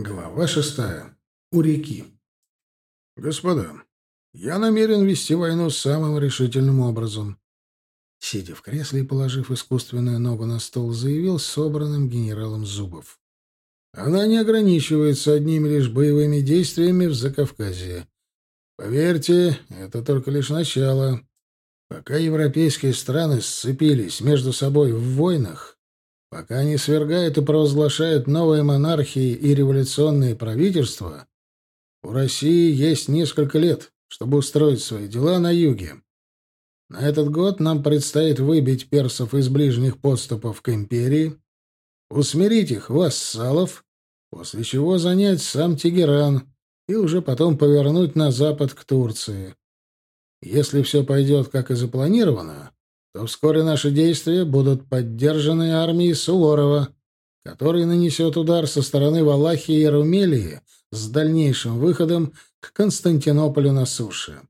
Глава шестая. У реки. Господа, я намерен вести войну самым решительным образом. Сидя в кресле и положив искусственную ногу на стол, заявил собранным генералом Зубов. Она не ограничивается одними лишь боевыми действиями в Закавказье. Поверьте, это только лишь начало. Пока европейские страны сцепились между собой в войнах, Пока не свергают и провозглашают новые монархии и революционные правительства, у России есть несколько лет, чтобы устроить свои дела на юге. На этот год нам предстоит выбить персов из ближних подступов к империи, усмирить их вассалов, после чего занять сам Тегеран и уже потом повернуть на запад к Турции. Если все пойдет как и запланировано, то вскоре наши действия будут поддержаны армией Суворова, который нанесет удар со стороны Валахии и Румелии с дальнейшим выходом к Константинополю на суше.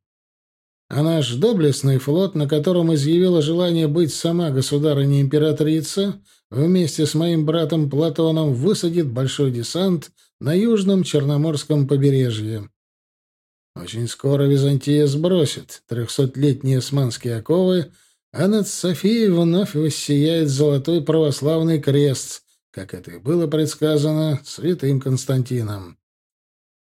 А наш доблестный флот, на котором изъявила желание быть сама государыня-императрица, вместе с моим братом Платоном высадит большой десант на южном Черноморском побережье. Очень скоро Византия сбросит трехсотлетние османские оковы а над Софией вновь воссияет золотой православный крест, как это и было предсказано святым Константином.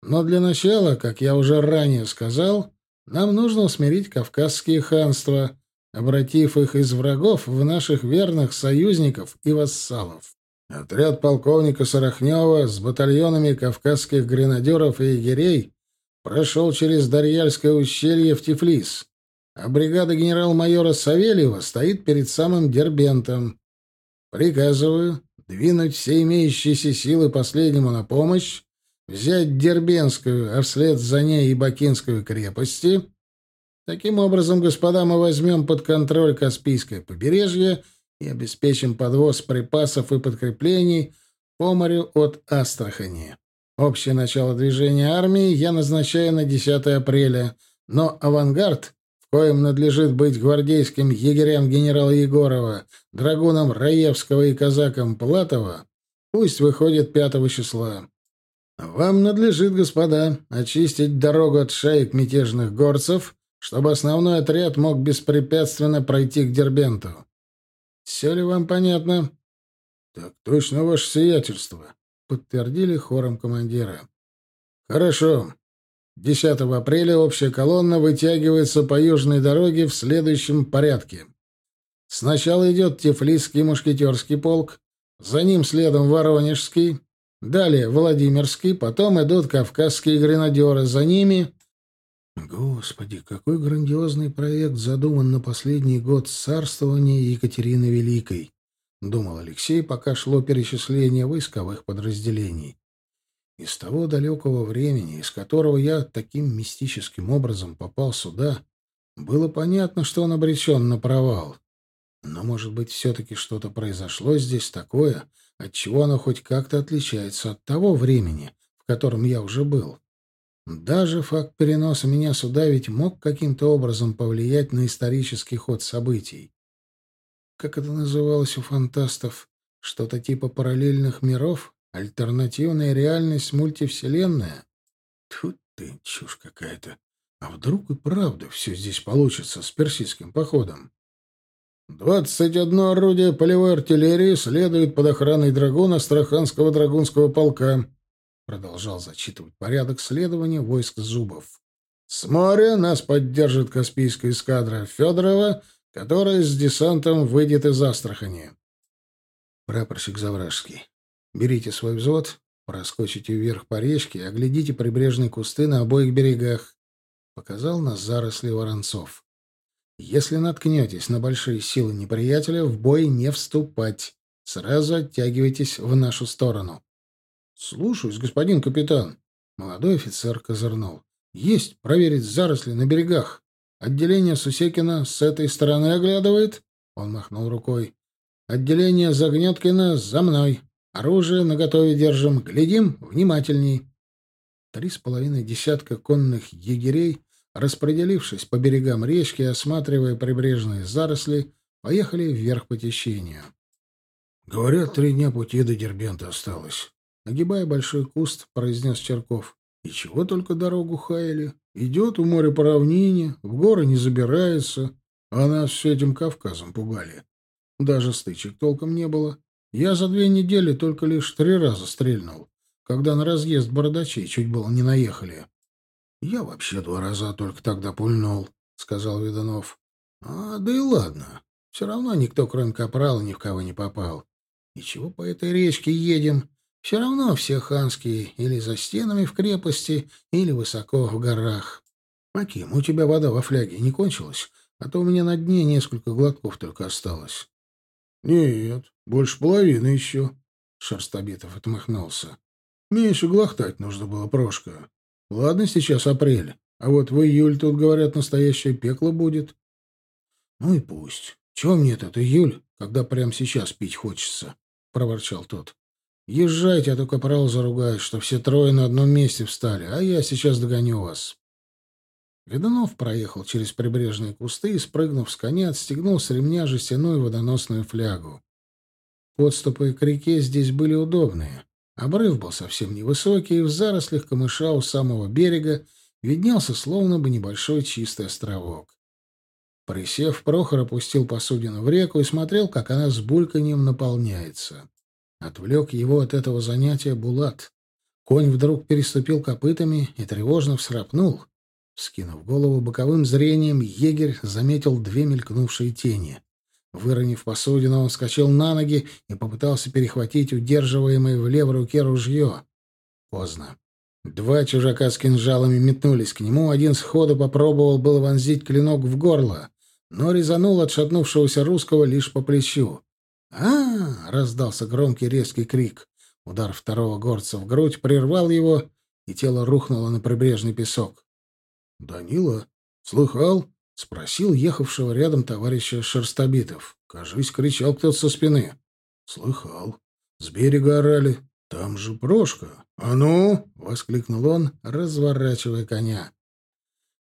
Но для начала, как я уже ранее сказал, нам нужно усмирить кавказские ханства, обратив их из врагов в наших верных союзников и вассалов. Отряд полковника Сорохнева с батальонами кавказских гренадеров и егерей прошел через Дарьяльское ущелье в Тифлис, а бригада генерал-майора Савельева стоит перед самым Дербентом. Приказываю двинуть все имеющиеся силы последнему на помощь, взять Дербенскую, а вслед за ней и Бакинскую крепости. Таким образом, господа, мы возьмем под контроль Каспийское побережье и обеспечим подвоз припасов и подкреплений по морю от Астрахани. Общее начало движения армии я назначаю на 10 апреля, но авангард коим надлежит быть гвардейским егерям генерала Егорова, драгунам Раевского и казакам Платова, пусть выходит пятого числа. Вам надлежит, господа, очистить дорогу от шаек мятежных горцев, чтобы основной отряд мог беспрепятственно пройти к Дербенту. Все ли вам понятно? — Так точно, ваше сиятельство, — подтвердили хором командира. — Хорошо. 10 апреля общая колонна вытягивается по южной дороге в следующем порядке. Сначала идет Тифлисский мушкетерский полк, за ним следом Воронежский, далее Владимирский, потом идут Кавказские гренадеры, за ними... Господи, какой грандиозный проект задуман на последний год царствования Екатерины Великой, думал Алексей, пока шло перечисление войсковых подразделений. Из того далекого времени, из которого я таким мистическим образом попал сюда, было понятно, что он обречен на провал. Но, может быть, все-таки что-то произошло здесь такое, от чего оно хоть как-то отличается от того времени, в котором я уже был. Даже факт переноса меня сюда ведь мог каким-то образом повлиять на исторический ход событий. Как это называлось у фантастов? Что-то типа параллельных миров? Альтернативная реальность мультивселенная? Тут ты, чушь какая-то. А вдруг и правда все здесь получится с персидским походом? «Двадцать одно орудие полевой артиллерии следует под охраной драгуна Астраханского драгунского полка», продолжал зачитывать порядок следования войск Зубов. «С моря нас поддержит Каспийская эскадра Федорова, которая с десантом выйдет из Астрахани». Прапорщик Завражский. Берите свой взвод, проскочите вверх по речке и оглядите прибрежные кусты на обоих берегах. Показал нас заросли Воронцов. Если наткнетесь на большие силы неприятеля, в бой не вступать. Сразу оттягивайтесь в нашу сторону. — Слушаюсь, господин капитан. Молодой офицер козырнул. — Есть проверить заросли на берегах. Отделение Сусекина с этой стороны оглядывает? Он махнул рукой. Отделение Загнеткина за мной. Оружие наготове держим, глядим внимательней. Три с половиной десятка конных егерей, распределившись по берегам речки, осматривая прибрежные заросли, поехали вверх по течению. Говорят, три дня пути до Дербента осталось. огибая большой куст, произнес Черков. И чего только дорогу хаяли. Идет у моря по равнине, в горы не забирается, а нас с этим Кавказом пугали. Даже стычек толком не было. Я за две недели только лишь три раза стрельнул, когда на разъезд бородачей чуть было не наехали. — Я вообще два раза только тогда пульнул, — сказал Ведунов. — А, да и ладно. Все равно никто, кроме капрала, ни в кого не попал. И чего по этой речке едем? Все равно все ханские или за стенами в крепости, или высоко в горах. Маким, у тебя вода во фляге не кончилась? А то у меня на дне несколько глотков только осталось. — Нет, больше половины еще. Шерстобитов отмахнулся. — Меньше глотать нужно было, Прошка. Ладно, сейчас апрель, а вот в июль тут, говорят, настоящее пекло будет. — Ну и пусть. Чего мне этот июль, когда прямо сейчас пить хочется? — проворчал тот. Езжайте, а то капрал заругает, что все трое на одном месте встали, а я сейчас догоню вас. Ведунов проехал через прибрежные кусты и, спрыгнув с коня, отстегнул с ремня жестяную водоносную флягу. Подступы к реке здесь были удобные. Обрыв был совсем невысокий, и в зарослях камыша у самого берега виднелся словно бы небольшой чистый островок. Присев, Прохор опустил посудину в реку и смотрел, как она с бульканьем наполняется. Отвлек его от этого занятия Булат. Конь вдруг переступил копытами и тревожно всрапнул. Скинув голову боковым зрением, егерь заметил две мелькнувшие тени. Выронив посудину, он вскочил на ноги и попытался перехватить удерживаемое в левой руке ружье. Поздно. Два чужака с кинжалами метнулись к нему, один сходу попробовал было вонзить клинок в горло, но резанул отшатнувшегося русского лишь по плечу а, раздался громкий резкий крик. Удар второго горца в грудь прервал его, и тело рухнуло на прибрежный песок. «Данила, слыхал?» — спросил ехавшего рядом товарища Шерстобитов. Кажись, кричал кто-то со спины. «Слыхал. С берега орали. Там же Прошка. А ну!» — воскликнул он, разворачивая коня.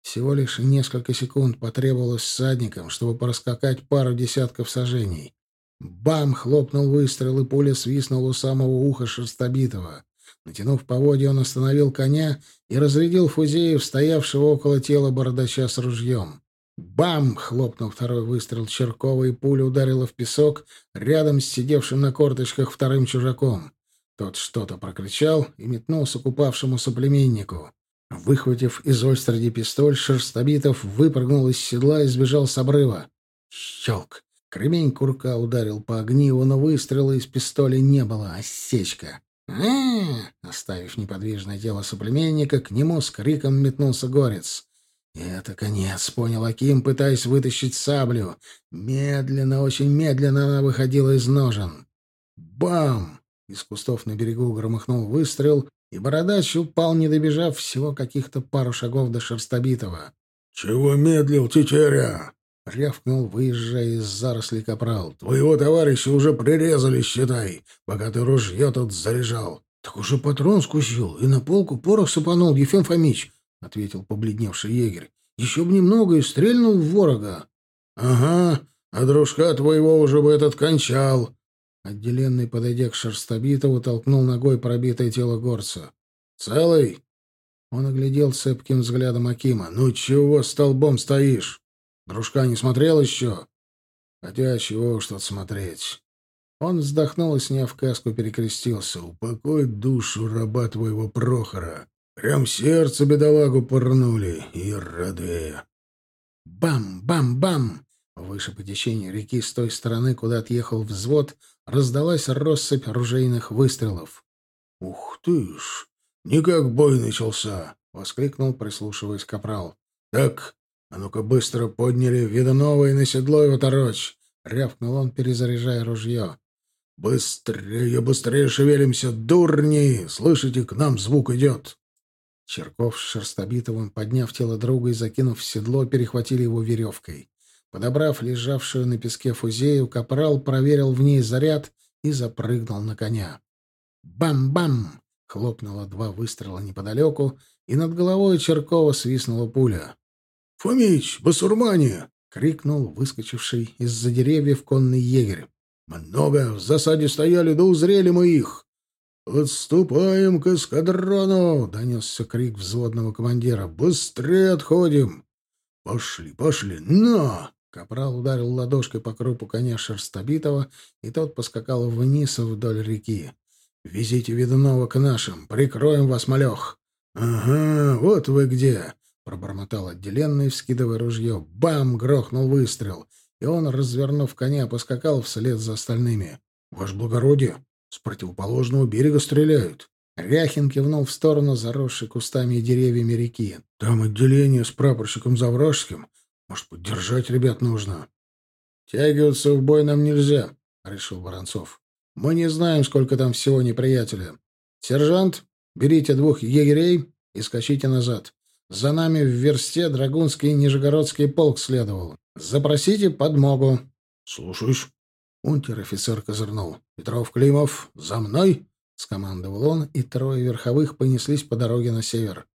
Всего лишь несколько секунд потребовалось всадникам, чтобы проскакать пару десятков сажений. Бам! Хлопнул выстрел, и пуля свистнула у самого уха Шерстобитова. Натянув поводья, он остановил коня и разрядил Фузеев, стоявшего около тела бородача с ружьем. Бам! Хлопнул второй выстрел Черкова, и пуля ударила в песок рядом с сидевшим на корточках вторым чужаком. Тот что-то прокричал и метнулся к упавшему соплеменнику. Выхватив из остроди пистоль, Шерстобитов выпрыгнул из седла и сбежал с обрыва. Щелк! Кремень курка ударил по огниву, но выстрела из пистоля не было, осечка. А Оставив неподвижное тело соплеменника, к нему с криком метнулся горец. «Это конец», — понял Аким, пытаясь вытащить саблю. Медленно, очень медленно она выходила из ножен. Бам! Из кустов на берегу громыхнул выстрел, и бородач упал, не добежав всего каких-то пару шагов до Шерстобитова. «Чего медлил, тетеря?» — рявкнул, выезжая из зарослей капрал. — Твоего товарища уже прирезали, считай, пока ты ружье тут заряжал. — Так уже патрон скусил и на полку порох сыпанул, Ефим Фомич, — ответил побледневший егерь. — Еще бы немного и стрельнул в ворога. — Ага, а дружка твоего уже бы этот кончал. Отделенный, подойдя к Шерстобитову, толкнул ногой пробитое тело горца. — Целый? Он оглядел цепким взглядом Акима. — Ну чего столбом стоишь? Дружка не смотрел еще? Хотя чего уж тут смотреть. Он вздохнул и, сняв каску, перекрестился. «Упокой душу раба твоего Прохора. Прям сердце бедолагу порнули. И рады». Бам-бам-бам! Выше по течению реки с той стороны, куда отъехал взвод, раздалась россыпь ружейных выстрелов. «Ух ты ж! Никак бой начался!» — воскликнул, прислушиваясь капрал. «Так, «А ну-ка быстро подняли Ведунова и на седло его торочь!» — рявкнул он, перезаряжая ружье. «Быстрее, быстрее шевелимся, дурни! Слышите, к нам звук идет!» Черков с Шерстобитовым, подняв тело друга и закинув в седло, перехватили его веревкой. Подобрав лежавшую на песке фузею, капрал проверил в ней заряд и запрыгнул на коня. «Бам-бам!» — хлопнуло два выстрела неподалеку, и над головой Черкова свистнула пуля. «Фомич, басурмане!» — крикнул выскочивший из-за деревьев конный егерь. «Много в засаде стояли, да узрели мы их!» «Подступаем к эскадрону!» — донесся крик взводного командира. «Быстрее отходим!» «Пошли, пошли! На!» Капрал ударил ладошкой по крупу коня Шерстобитова, и тот поскакал вниз вдоль реки. «Везите Ведунова к нашим! Прикроем вас, малех!» «Ага, вот вы где!» — пробормотал отделенный, вскидывая ружье. Бам! грохнул выстрел, и он, развернув коня, поскакал вслед за остальными. «Ваше благородие, с противоположного берега стреляют!» Ряхин кивнул в сторону заросшей кустами и деревьями реки. «Там отделение с прапорщиком Завражским. Может, поддержать ребят нужно?» «Тягиваться в бой нам нельзя», — решил Воронцов. «Мы не знаем, сколько там всего неприятеля. Сержант, берите двух егерей и скачите назад. За нами в версте Драгунский и Нижегородский полк следовал. Запросите подмогу». «Слушаюсь». Унтер-офицер козырнул. «Петров, Климов, за мной!» — скомандовал он, и трое верховых понеслись по дороге на север.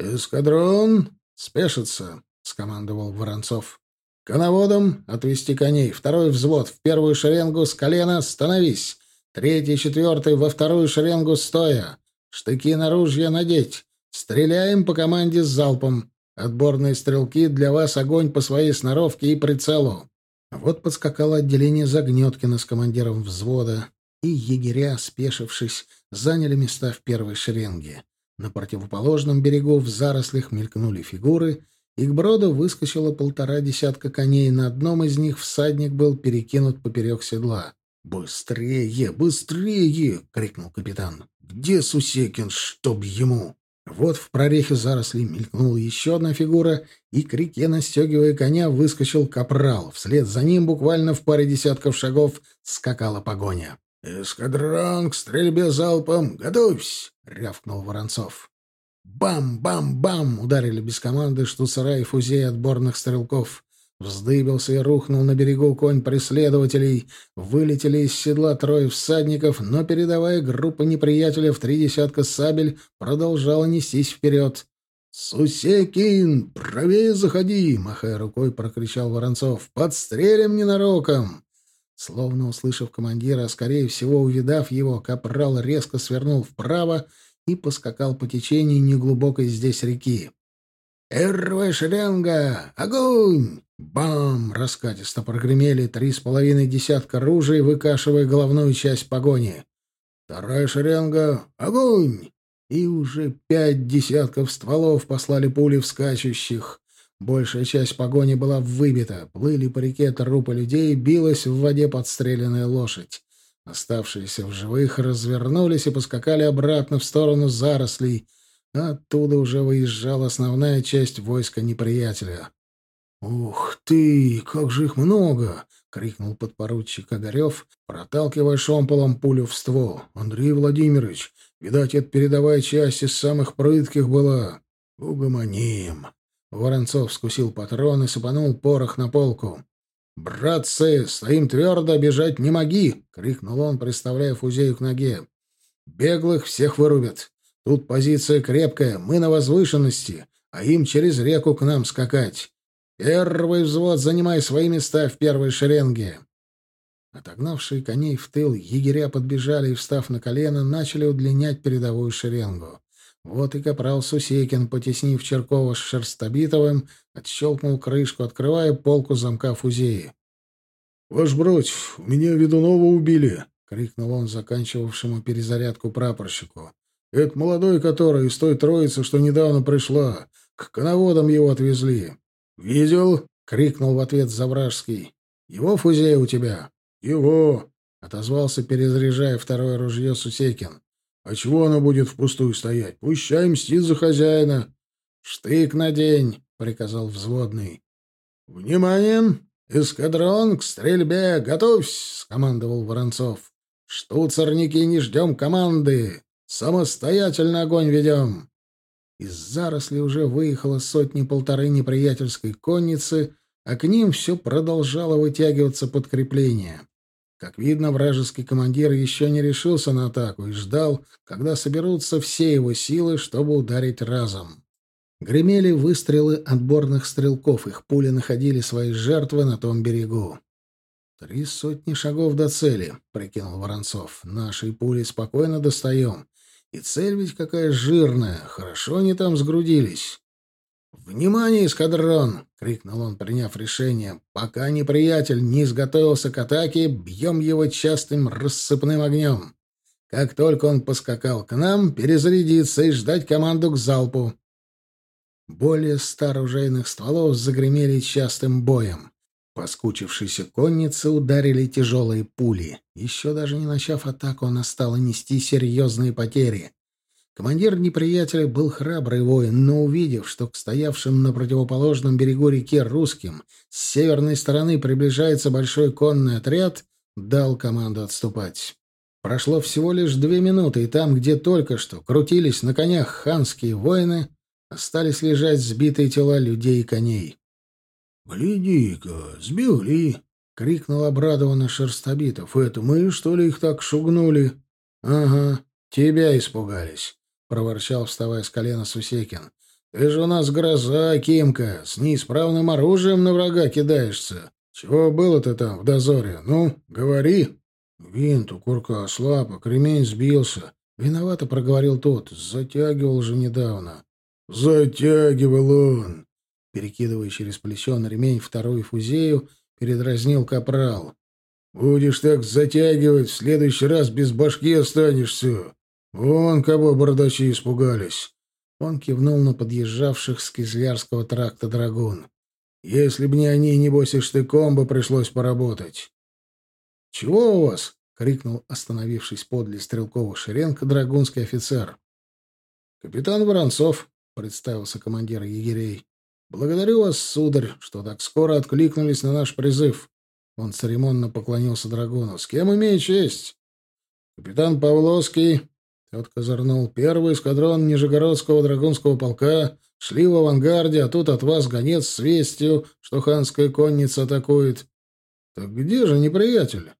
«Эскадрон! Спешится!» — скомандовал Воронцов. «Коноводом отвести коней. Второй взвод в первую шеренгу с колена становись. Третий, четвертый во вторую шеренгу стоя. Штыки на ружья надеть. Стреляем по команде с залпом. Отборные стрелки для вас огонь по своей сноровке и прицелу». Вот подскакало отделение Загнеткина с командиром взвода и егеря, спешившись, заняли места в первой шеренге. На противоположном берегу в зарослях мелькнули фигуры, и к броду выскочило полтора десятка коней, на одном из них всадник был перекинут поперек седла. «Быстрее, быстрее!» — крикнул капитан. «Где Сусекин, чтоб ему?» Вот в прорехе зарослей мелькнула еще одна фигура, и к реке, настегивая коня, выскочил капрал. Вслед за ним, буквально в паре десятков шагов, скакала погоня. «Эскадрон к стрельбе залпом! Готовься!» — рявкнул Воронцов. Бам-бам-бам! Ударили без команды штуцера и фузей отборных стрелков. Вздыбился и рухнул на берегу конь преследователей. Вылетели из седла трое всадников, но передовая группа неприятеля в три десятка сабель продолжала нестись вперед. «Сусекин, правее заходи!» — махая рукой, прокричал Воронцов. «Подстрелим ненароком!» Словно услышав командира, а скорее всего увидав его, капрал резко свернул вправо и поскакал по течению неглубокой здесь реки. «Первая шеренга! Огонь!» Бам! Раскатисто прогремели три с половиной десятка ружей, выкашивая головную часть погони. «Вторая шеренга! Огонь!» И уже пять десятков стволов послали пули в скачущих. Большая часть погони была выбита. Плыли по реке трупы людей, билась в воде подстреленная лошадь. Оставшиеся в живых развернулись и поскакали обратно в сторону зарослей. Оттуда уже выезжала основная часть войска неприятеля. «Ух ты, как же их много!» — крикнул подпоручик Огарев, проталкивая шомполом пулю в ствол. «Андрей Владимирович, видать, это передовая часть из самых прытких была. Угомоним!» Воронцов скусил патрон и сыпанул порох на полку. «Братцы, стоим твердо, бежать не моги!» — крикнул он, приставляя фузею к ноге. «Беглых всех вырубят. Тут позиция крепкая, мы на возвышенности, а им через реку к нам скакать. Первый взвод занимай свои места в первой шеренге». Отогнавшие коней в тыл, егеря подбежали и, встав на колено, начали удлинять передовую шеренгу. Вот и капрал Сусекин, потеснив Черкова с Шерстобитовым, отщелкнул крышку, открывая полку замка фузеи. — Ваш у меня Ведунова убили! — крикнул он заканчивавшему перезарядку прапорщику. — Это молодой который из той троицы, что недавно пришла. К коноводам его отвезли. — Видел? — крикнул в ответ Завражский. — Его фузея у тебя? — Его! — отозвался, перезаряжая второе ружье Сусекин. А чего она будет впустую стоять? Пущай мстит за хозяина. Штык на день, приказал взводный. Внимание! Эскадрон к стрельбе! Готовься! скомандовал Воронцов. Штуцерники не ждем команды. Самостоятельно огонь ведем. Из заросли уже выехало сотни-полторы неприятельской конницы, а к ним все продолжало вытягиваться подкрепление. Как видно, вражеский командир еще не решился на атаку и ждал, когда соберутся все его силы, чтобы ударить разом. Гремели выстрелы отборных стрелков, их пули находили свои жертвы на том берегу. «Три сотни шагов до цели», — прикинул Воронцов. «Нашей пулей спокойно достаем. И цель ведь какая жирная. Хорошо они там сгрудились». «Внимание, эскадрон!» — крикнул он, приняв решение. «Пока неприятель не изготовился к атаке, бьем его частым рассыпным огнем. Как только он поскакал к нам, перезарядиться и ждать команду к залпу». Более ста оружейных стволов загремели частым боем. Поскучившиеся конницы ударили тяжелые пули. Еще даже не начав атаку, она стала нести серьезные потери. Командир неприятеля был храбрый воин, но увидев, что к стоявшим на противоположном берегу реки русским с северной стороны приближается большой конный отряд, дал команду отступать. Прошло всего лишь две минуты, и там, где только что крутились на конях ханские воины, остались лежать сбитые тела людей и коней. «Гляди-ка, сбегли!» — крикнул обрадованно Шерстобитов. «Это мы, что ли, их так шугнули?» «Ага, тебя испугались», — проворчал, вставая с колена Сусекин. «Ты же у нас гроза, Кимка, с неисправным оружием на врага кидаешься. Чего было ты там в дозоре? Ну, говори». «Винт у курка ослаб, а кремень сбился». Виновато проговорил тот. Затягивал же недавно. «Затягивал он!» Перекидывая через плечо на ремень вторую фузею, передразнил капрал. «Будешь так затягивать, в следующий раз без башки останешься. Вон кого бардачи испугались!» Он кивнул на подъезжавших с Кизлярского тракта драгун. «Если б не они, небось и штыком бы пришлось поработать». «Чего у вас?» — крикнул, остановившись подле стрелковых шеренг, драгунский офицер. «Капитан Воронцов», — представился командир егерей. «Благодарю вас, сударь, что так скоро откликнулись на наш призыв». Он церемонно поклонился драгуну. «С кем имею честь?» «Капитан Павловский», — тот козырнул, — «первый эскадрон Нижегородского драгунского полка, шли в авангарде, а тут от вас гонец с вестью, что ханская конница атакует. Так где же неприятель?»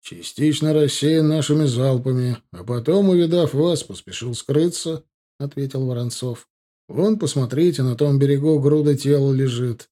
«Частично рассеян нашими залпами, а потом, увидав вас, поспешил скрыться», — ответил Воронцов. Вон, посмотрите, на том берегу груда тела лежит.